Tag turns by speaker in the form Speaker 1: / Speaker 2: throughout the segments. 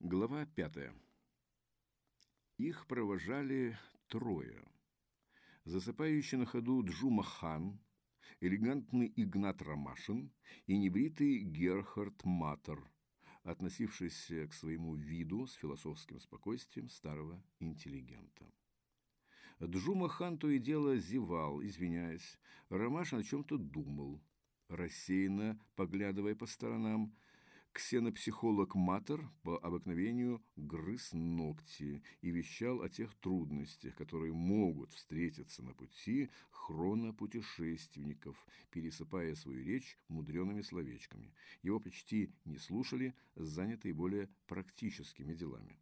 Speaker 1: Глава пятая. Их провожали трое. Засыпающий на ходу Джума Хан, элегантный Игнат Ромашин и небритый Герхард Матер, относившийся к своему виду с философским спокойствием старого интеллигента. Джума Хан то и дело зевал, извиняясь. Ромашин о чем-то думал, рассеянно поглядывая по сторонам – Ксенопсихолог Матер по обыкновению грыз ногти и вещал о тех трудностях, которые могут встретиться на пути хронопутешественников, пересыпая свою речь мудреными словечками. Его почти не слушали, занятые более практическими делами.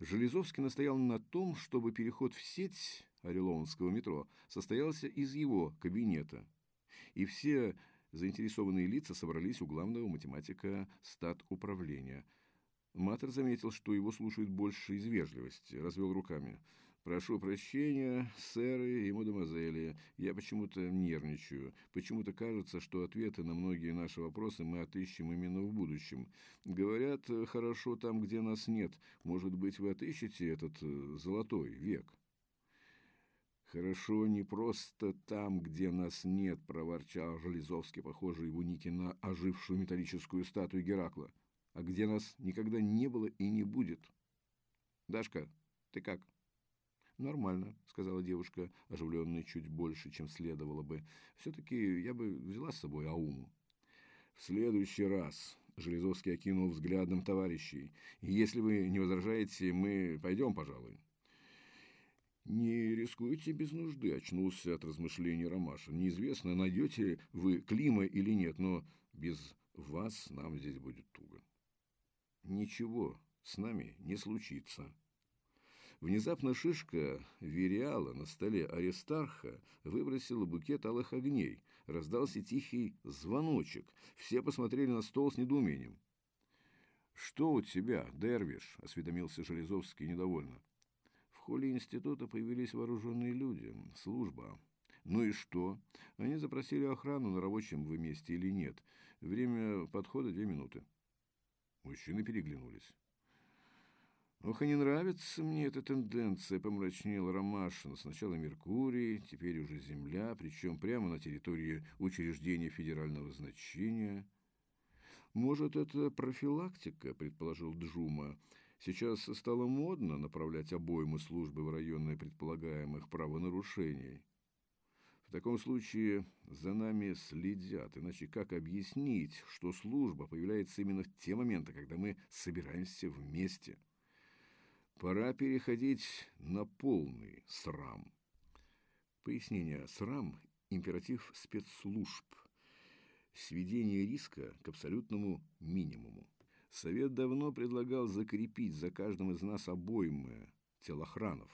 Speaker 1: Железовский настоял на том, чтобы переход в сеть Орелонского метро состоялся из его кабинета, и все заинтересованные лица собрались у главного математика стат-управления. Матер заметил, что его слушают больше из вежливости, развел руками. «Прошу прощения, сэры и мадемуазели, я почему-то нервничаю. Почему-то кажется, что ответы на многие наши вопросы мы отыщем именно в будущем. Говорят, хорошо там, где нас нет. Может быть, вы отыщете этот э, золотой век?» «Хорошо не просто там, где нас нет», — проворчал Железовский, похожий в унике на ожившую металлическую статую Геракла, «а где нас никогда не было и не будет». «Дашка, ты как?» «Нормально», — сказала девушка, оживленная чуть больше, чем следовало бы. «Все-таки я бы взяла с собой Ауму». «В следующий раз», — Железовский окинул взглядом товарищей, «если вы не возражаете, мы пойдем, пожалуй». «Не рискуйте без нужды», – очнулся от размышлений Ромашин. «Неизвестно, найдете вы Клима или нет, но без вас нам здесь будет туго». «Ничего с нами не случится». Внезапно шишка Вериала на столе Аристарха выбросила букет алых огней. Раздался тихий звоночек. Все посмотрели на стол с недоумением. «Что у тебя, Дервиш?» – осведомился Железовский недовольно холле института появились вооруженные люди, служба. Ну и что? Они запросили охрану на рабочем вы месте или нет. Время подхода две минуты. Мужчины переглянулись. «Ох, и не нравится мне эта тенденция», — помрачнел Ромашин. «Сначала Меркурий, теперь уже Земля, причем прямо на территории учреждения федерального значения». «Может, это профилактика?» — предположил Джума. Сейчас стало модно направлять обоймы службы в районы предполагаемых правонарушений. В таком случае за нами следят, иначе как объяснить, что служба появляется именно в те моменты, когда мы собираемся вместе? Пора переходить на полный срам. Пояснение «срам» – императив спецслужб, сведение риска к абсолютному минимуму. Совет давно предлагал закрепить за каждым из нас обоймы телохранов.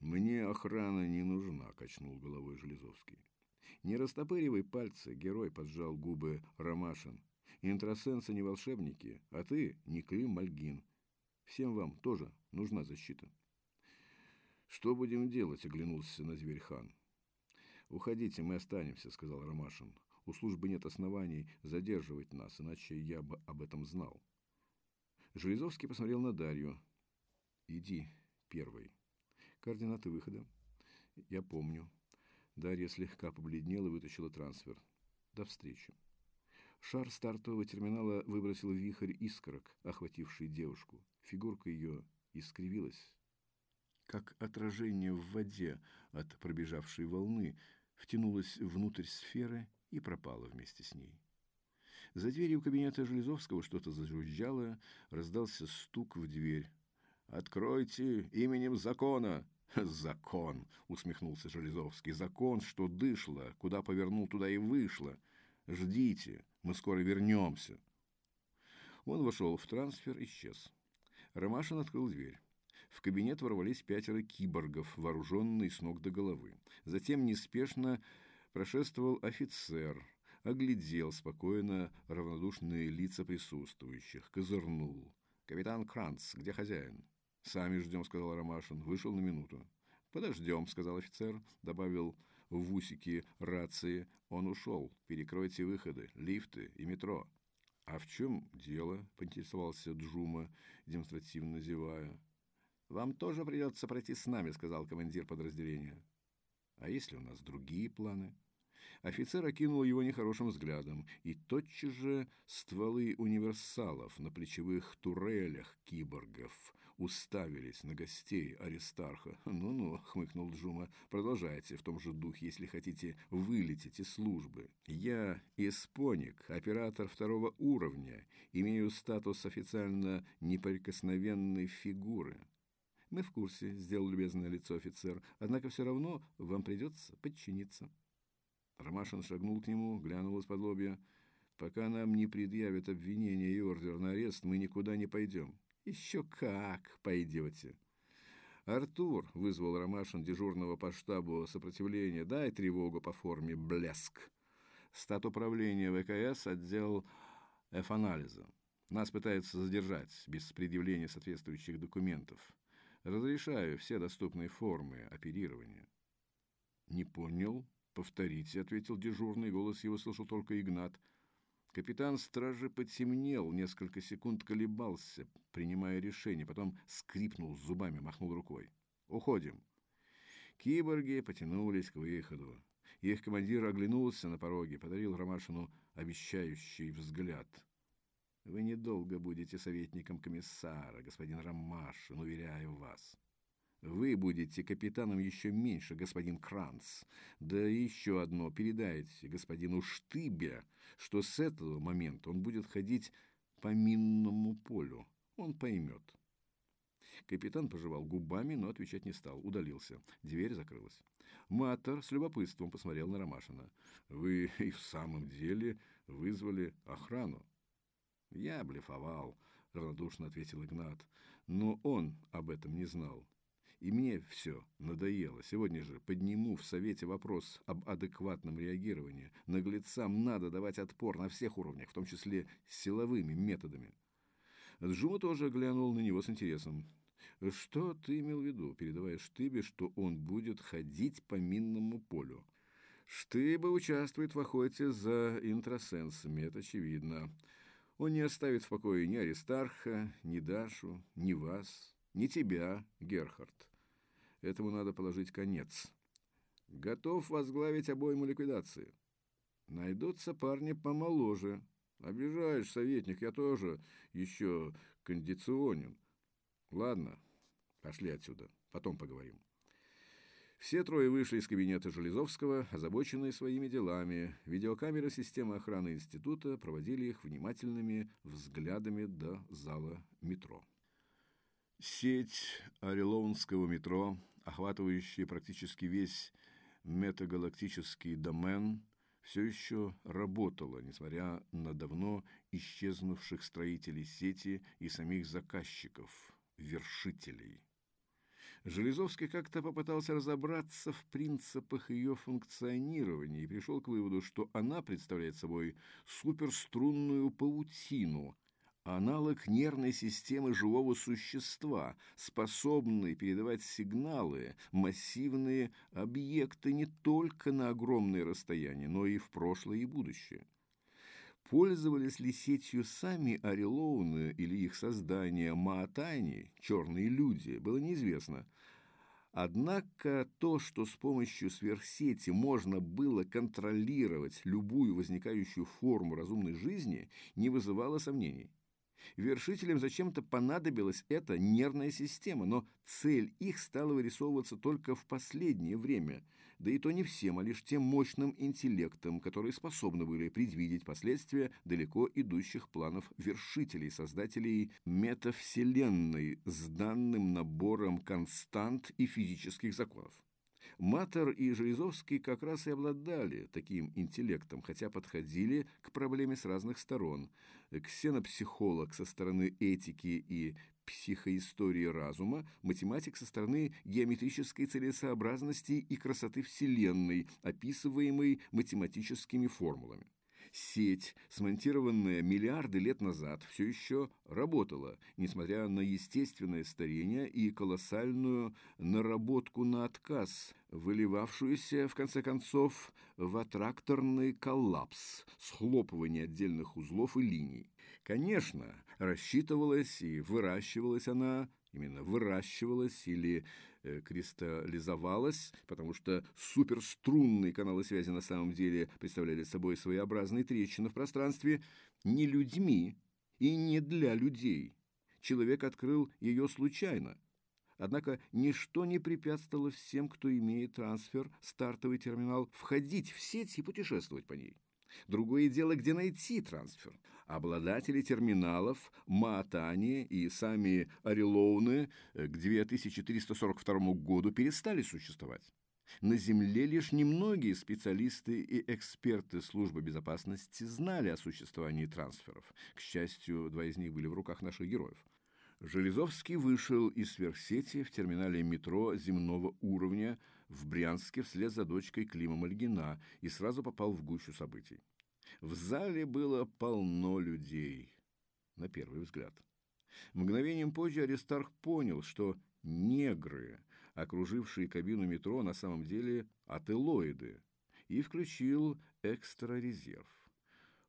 Speaker 1: «Мне охрана не нужна», — качнул головой Железовский. «Не растопыривай пальцы», — герой поджал губы Ромашин. «Интросенсы не волшебники, а ты не Клим Мальгин. Всем вам тоже нужна защита». «Что будем делать?» — оглянулся на зверь хан. «Уходите, мы останемся», — сказал Ромашин. У службы нет оснований задерживать нас, иначе я бы об этом знал. Железовский посмотрел на Дарью. «Иди первой. Координаты выхода. Я помню». Дарья слегка побледнела и вытащила трансфер. «До встречи». Шар стартового терминала выбросил вихрь искорок, охвативший девушку. Фигурка ее искривилась, как отражение в воде от пробежавшей волны, втянулась внутрь сферы и пропала вместе с ней. За дверью кабинета Железовского что-то зажужжало, раздался стук в дверь. «Откройте именем закона!» «Закон!» — усмехнулся Железовский. «Закон, что дышло, куда повернул, туда и вышло. Ждите, мы скоро вернемся». Он вошел в трансфер, исчез. Ромашин открыл дверь. В кабинет ворвались пятеро киборгов, вооруженные с ног до головы. Затем неспешно Прошествовал офицер, оглядел спокойно равнодушные лица присутствующих, козырнул. «Капитан Кранц, где хозяин?» «Сами ждем», — сказал Ромашин. Вышел на минуту. «Подождем», — сказал офицер, добавил в усики рации. «Он ушел. Перекройте выходы, лифты и метро». «А в чем дело?» – поинтересовался Джума, демонстративно зевая. «Вам тоже придется пройти с нами», – сказал командир подразделения. «А если у нас другие планы?» Офицер окинул его нехорошим взглядом, и тотчас же стволы универсалов на плечевых турелях киборгов уставились на гостей Аристарха. «Ну-ну», — хмыкнул Джума, — «продолжайте в том же духе, если хотите вылететь из службы. Я испоник, оператор второго уровня, имею статус официально неприкосновенной фигуры». «Мы в курсе», — сделал любезное лицо офицер, «однако все равно вам придется подчиниться». Ромашин шагнул к нему, глянул из-под лобья. «Пока нам не предъявят обвинение и ордер на арест, мы никуда не пойдем». «Еще как пойдете!» «Артур», — вызвал Ромашин дежурного по штабу сопротивления, — «дай тревогу по форме «Блеск». Стат управления ВКС отдел F-анализа. Нас пытаются задержать без предъявления соответствующих документов. Разрешаю все доступные формы оперирования». «Не понял», «Повторите», — ответил дежурный, голос его слышал только Игнат. Капитан стражи потемнел, несколько секунд колебался, принимая решение, потом скрипнул зубами, махнул рукой. «Уходим». Киборги потянулись к выходу. Их командир оглянулся на пороге, подарил Ромашину обещающий взгляд. «Вы недолго будете советником комиссара, господин Ромашин, уверяю вас». Вы будете капитаном еще меньше, господин Кранц. Да еще одно передайте господину Штыбе, что с этого момента он будет ходить по минному полю. Он поймет. Капитан пожевал губами, но отвечать не стал, удалился. Дверь закрылась. Матер с любопытством посмотрел на Ромашина. «Вы и в самом деле вызвали охрану?» «Я блефовал», — равнодушно ответил Игнат. «Но он об этом не знал. И мне все надоело. Сегодня же подниму в Совете вопрос об адекватном реагировании. Наглецам надо давать отпор на всех уровнях, в том числе силовыми методами. Джума тоже глянул на него с интересом. «Что ты имел в виду, передавая Штыбе, что он будет ходить по минному полю?» «Штыба участвует в охоте за интросенсами, это очевидно. Он не оставит в покое ни Аристарха, ни Дашу, ни вас, ни тебя, Герхард. Этому надо положить конец. Готов возглавить обойму ликвидации. Найдутся парни помоложе. Обижаешь, советник, я тоже еще кондиционен. Ладно, пошли отсюда, потом поговорим. Все трое вышли из кабинета Железовского, озабоченные своими делами. Видеокамеры системы охраны института проводили их внимательными взглядами до зала метро. Сеть Орелонского метро, охватывающая практически весь метагалактический домен, все еще работала, несмотря на давно исчезнувших строителей сети и самих заказчиков, вершителей. Железовский как-то попытался разобраться в принципах ее функционирования и пришел к выводу, что она представляет собой суперструнную паутину – аналог нервной системы живого существа, способный передавать сигналы, массивные объекты не только на огромные расстояния, но и в прошлое и будущее. Пользовались ли сетью сами Орелоуны или их создание Маатани, черные люди, было неизвестно. Однако то, что с помощью сверхсети можно было контролировать любую возникающую форму разумной жизни, не вызывало сомнений. Вершителям зачем-то понадобилась эта нервная система, но цель их стала вырисовываться только в последнее время, да и то не всем, а лишь тем мощным интеллектом, которые способны были предвидеть последствия далеко идущих планов вершителей, создателей метавселенной с данным набором констант и физических законов. Матер и Железовский как раз и обладали таким интеллектом, хотя подходили к проблеме с разных сторон. Ксенопсихолог со стороны этики и психоистории разума, математик со стороны геометрической целесообразности и красоты Вселенной, описываемой математическими формулами. Сеть, смонтированная миллиарды лет назад, все еще работала, несмотря на естественное старение и колоссальную наработку на отказ, выливавшуюся, в конце концов, в аттракторный коллапс, схлопывание отдельных узлов и линий. Конечно, рассчитывалась и выращивалась она, именно выращивалась или кристаллизовалась, потому что суперструнные каналы связи на самом деле представляли собой своеобразные трещины в пространстве не людьми и не для людей. Человек открыл ее случайно. Однако ничто не препятствовало всем, кто имеет трансфер, стартовый терминал, входить в сеть и путешествовать по ней. Другое дело, где найти трансфер. Обладатели терминалов Маатани и сами Орелоуны э, к 2342 году перестали существовать. На Земле лишь немногие специалисты и эксперты службы безопасности знали о существовании трансферов. К счастью, два из них были в руках наших героев. Железовский вышел из сверхсети в терминале метро земного уровня в Брянске вслед за дочкой Клима Мальгина и сразу попал в гущу событий. В зале было полно людей, на первый взгляд. Мгновением позже Аристарх понял, что негры, окружившие кабину метро, на самом деле ателоиды, и включил экстрарезерв.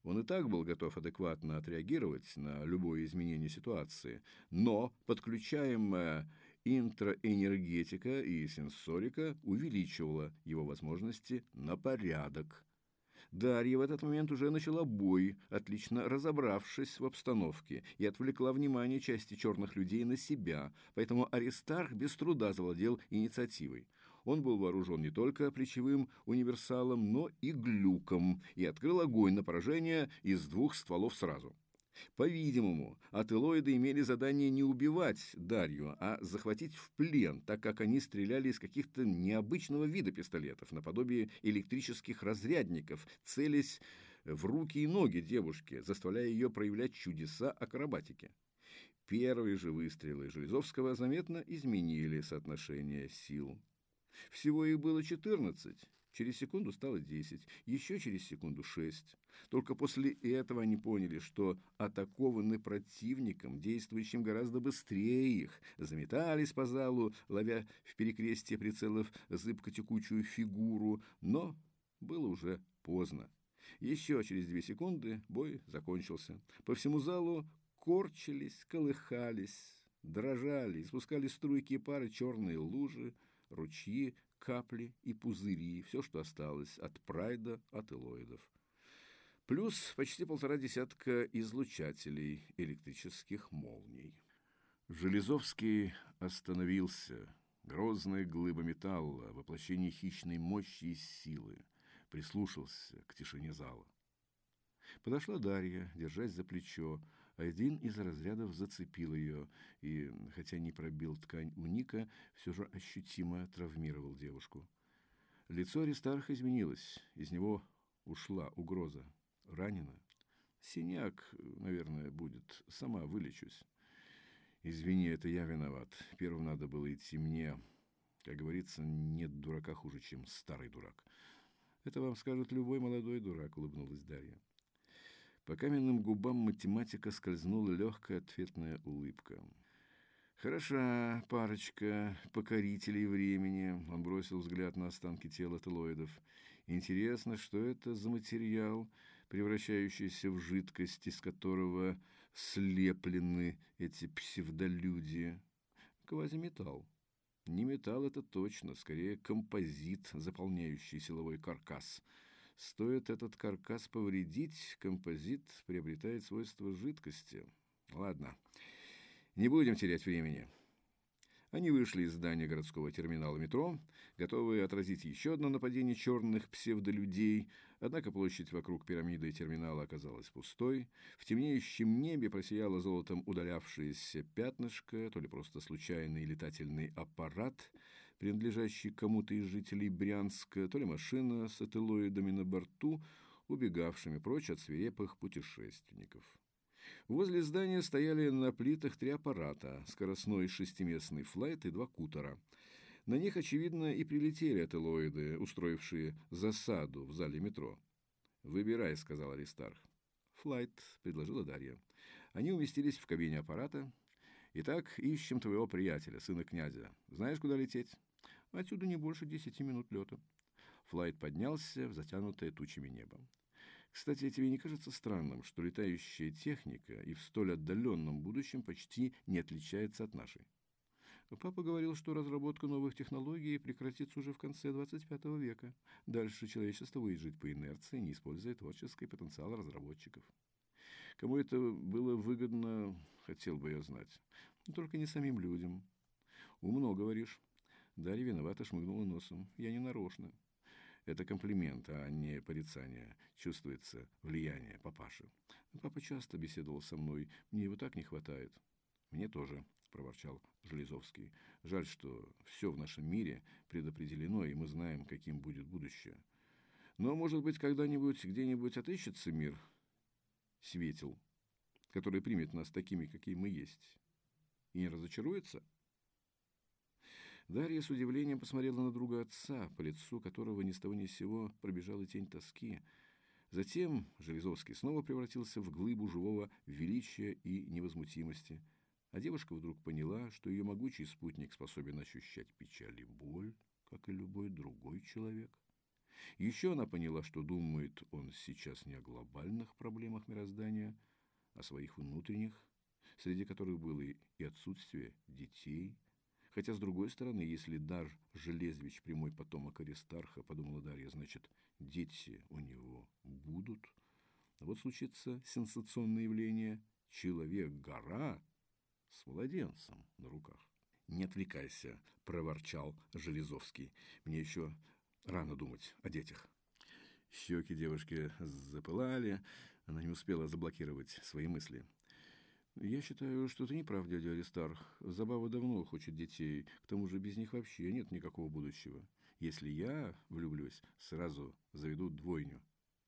Speaker 1: Он и так был готов адекватно отреагировать на любое изменение ситуации, но подключаемая интроэнергетика и сенсорика увеличивала его возможности на порядок. Дарья в этот момент уже начала бой, отлично разобравшись в обстановке, и отвлекла внимание части черных людей на себя, поэтому Аристарх без труда завладел инициативой. Он был вооружен не только плечевым универсалом, но и глюком, и открыл огонь на поражение из двух стволов сразу. По-видимому, ателоиды имели задание не убивать Дарью, а захватить в плен, так как они стреляли из каких-то необычного вида пистолетов, наподобие электрических разрядников, целясь в руки и ноги девушки, заставляя ее проявлять чудеса акробатики. Первые же выстрелы Железовского заметно изменили соотношение сил. Всего их было 14, Через секунду стало 10, еще через секунду 6. Только после этого они поняли, что атакованы противником, действующим гораздо быстрее их. Заметались по залу, ловя в перекрестие прицелов зыбко-текучую фигуру, но было уже поздно. Еще через две секунды бой закончился. По всему залу корчились, колыхались, дрожали, испускали струйки пары черные лужи, ручьи, капли и пузыри, все, что осталось от прайда, от элоидов. Плюс почти полтора десятка излучателей электрических молний. Железовский остановился. Грозная глыба металла, воплощение хищной мощи и силы. Прислушался к тишине зала. Подошла Дарья, держась за плечо, один из разрядов зацепил ее, и, хотя не пробил ткань уника, все же ощутимо травмировал девушку. Лицо Аристарха изменилось, из него ушла угроза. Ранена? Синяк, наверное, будет. Сама вылечусь. Извини, это я виноват. Первым надо было идти мне. Как говорится, нет дурака хуже, чем старый дурак. Это вам скажет любой молодой дурак, улыбнулась Дарья. По каменным губам математика скользнула легкая ответная улыбка. «Хороша парочка покорителей времени», — он бросил взгляд на останки тела телоидов. «Интересно, что это за материал, превращающийся в жидкость, из которого слеплены эти псевдолюди? Квазиметалл. Не металл это точно, скорее композит, заполняющий силовой каркас». Стоит этот каркас повредить, композит приобретает свойства жидкости. Ладно, не будем терять времени. Они вышли из здания городского терминала метро, готовые отразить еще одно нападение черных псевдолюдей, однако площадь вокруг пирамиды терминала оказалась пустой. В темнеющем небе просияло золотом удалявшееся пятнышко, то ли просто случайный летательный аппарат — принадлежащий кому-то из жителей Брянска, то ли машина с ателоидами на борту, убегавшими прочь от свирепых путешественников. Возле здания стояли на плитах три аппарата, скоростной шестиместный флайт и два кутера. На них, очевидно, и прилетели ателоиды, устроившие засаду в зале метро. «Выбирай», — сказал Аристарх. «Флайт», — предложила Дарья. Они уместились в кабине аппарата. «Итак, ищем твоего приятеля, сына князя. Знаешь, куда лететь?» «Отсюда не больше десяти минут лета». Флайт поднялся в затянутое тучами небо. Кстати, тебе не кажется странным, что летающая техника и в столь отдаленном будущем почти не отличается от нашей? Папа говорил, что разработка новых технологий прекратится уже в конце 25 века. Дальше человечество будет по инерции, не используя творческий потенциал разработчиков. Кому это было выгодно, хотел бы я знать. Но только не самим людям. Умно говоришь. Дарья виновато шмыгнула носом. Я не нарочно. Это комплимент, а не порицание. Чувствуется влияние папаши. Папа часто беседовал со мной. Мне его так не хватает. Мне тоже, проворчал Железовский. Жаль, что все в нашем мире предопределено, и мы знаем, каким будет будущее. Но, может быть, когда-нибудь где-нибудь отыщется мир, светил, который примет нас такими, какие мы есть, и не разочаруется? Дарья с удивлением посмотрела на друга отца, по лицу которого ни с того ни с сего пробежала тень тоски. Затем Железовский снова превратился в глыбу живого величия и невозмутимости. А девушка вдруг поняла, что ее могучий спутник способен ощущать печаль и боль, как и любой другой человек. Еще она поняла, что думает он сейчас не о глобальных проблемах мироздания, а о своих внутренних, среди которых было и отсутствие детей, Хотя, с другой стороны, если Дар Железвич прямой потомок Аристарха, подумала Дарья, значит, дети у него будут. Вот случится сенсационное явление «Человек-гора» с младенцем на руках. «Не отвлекайся», – проворчал Железовский. «Мне еще рано думать о детях». Щеки девушки запылали, она не успела заблокировать свои мысли. Я считаю, что это не прав, дядя Аристарх. Забава давно хочет детей. К тому же без них вообще нет никакого будущего. Если я влюблюсь, сразу заведу двойню.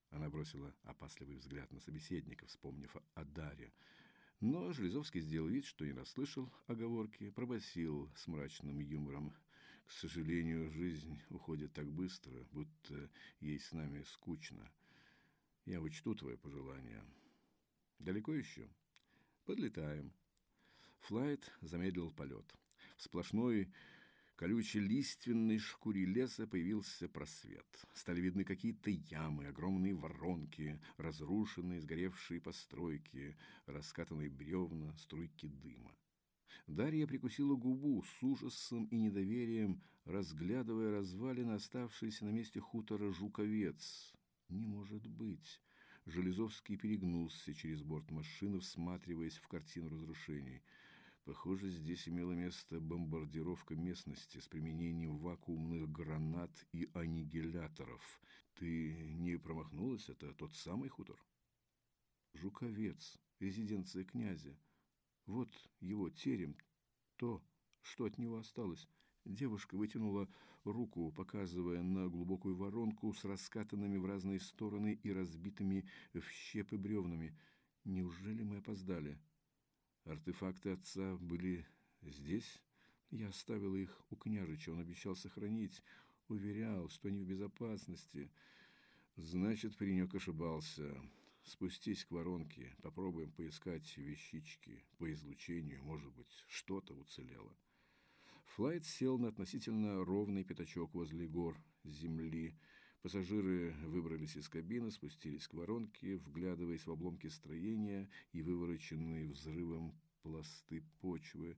Speaker 1: Она бросила опасливый взгляд на собеседника, вспомнив о Даре. Но Железовский сделал вид, что не расслышал оговорки, пробасил с мрачным юмором. К сожалению, жизнь уходит так быстро, будто ей с нами скучно. Я учту твое пожелание. Далеко еще? Подлетаем. Флайт замедлил полет. В сплошной колючей лиственной шкуре леса появился просвет. Стали видны какие-то ямы, огромные воронки, разрушенные, сгоревшие постройки, раскатанные бревна, струйки дыма. Дарья прикусила губу с ужасом и недоверием, разглядывая развалины, оставшиеся на месте хутора Жуковец. Не может быть! Железовский перегнулся через борт машины, всматриваясь в картину разрушений. Похоже, здесь имела место бомбардировка местности с применением вакуумных гранат и аннигиляторов. Ты не промахнулась? Это тот самый хутор? Жуковец, резиденция князя. Вот его терем, то, что от него осталось. Девушка вытянула руку, показывая на глубокую воронку с раскатанными в разные стороны и разбитыми в щепы бревнами. Неужели мы опоздали? Артефакты отца были здесь? Я оставила их у княжича, он обещал сохранить, уверял, что они в безопасности. Значит, паренек ошибался. Спустись к воронке, попробуем поискать вещички по излучению, может быть, что-то уцелело. Флайт сел на относительно ровный пятачок возле гор земли. Пассажиры выбрались из кабины, спустились к воронке, вглядываясь в обломки строения и вывороченные взрывом пласты почвы.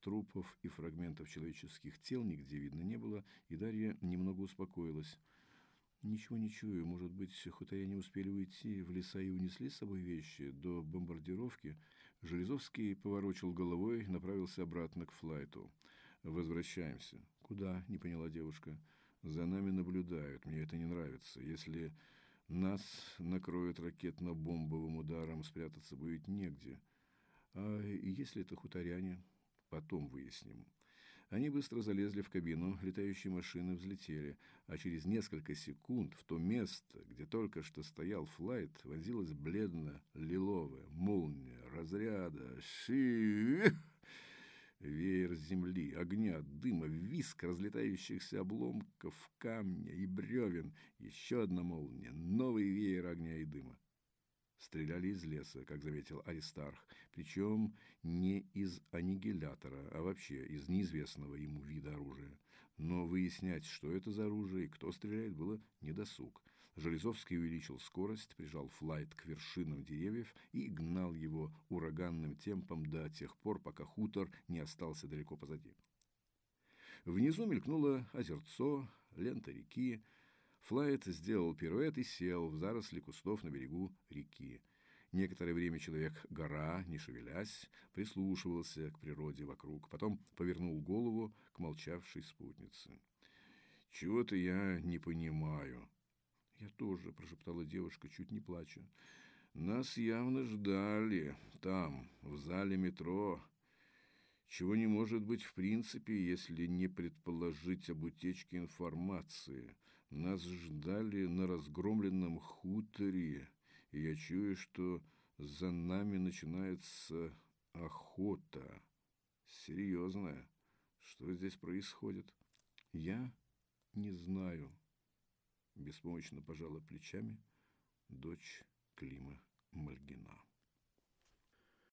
Speaker 1: Трупов и фрагментов человеческих тел нигде видно не было, и Дарья немного успокоилась. «Ничего не чую. Может быть, хуторяне успели уйти в леса и унесли с собой вещи до бомбардировки?» Железовский поворочил головой, направился обратно к флайту. Возвращаемся. Куда? Не поняла девушка. За нами наблюдают. Мне это не нравится. Если нас накроют ракетно-бомбовым ударом, спрятаться будет негде. А если это хуторяне? Потом выясним. Они быстро залезли в кабину, летающие машины взлетели, а через несколько секунд в то место, где только что стоял флайт, вонзилась бледно-лиловая молния разряда. Ши! Веер земли, огня, дыма, виск разлетающихся обломков камня и бревен. Еще одна молния, новый веер огня и дыма. Стреляли из леса, как заметил Аристарх, причем не из аннигилятора, а вообще из неизвестного ему вида оружия. Но выяснять, что это за оружие и кто стреляет, было недосуг. Железовский увеличил скорость, прижал флайт к вершинам деревьев и гнал его ураганным темпом до тех пор, пока хутор не остался далеко позади. Внизу мелькнуло озерцо, лента реки. Флайт сделал пируэт и сел в заросли кустов на берегу реки. Некоторое время человек-гора, не шевелясь, прислушивался к природе вокруг, потом повернул голову к молчавшей спутнице. «Чего-то я не понимаю», «Я тоже», – прошептала девушка, чуть не плача. «Нас явно ждали там, в зале метро, чего не может быть в принципе, если не предположить об утечке информации. Нас ждали на разгромленном хуторе, и я чую, что за нами начинается охота. Серьезная. Что здесь происходит? Я не знаю». Беспомощно пожала плечами дочь Клима Мальгина.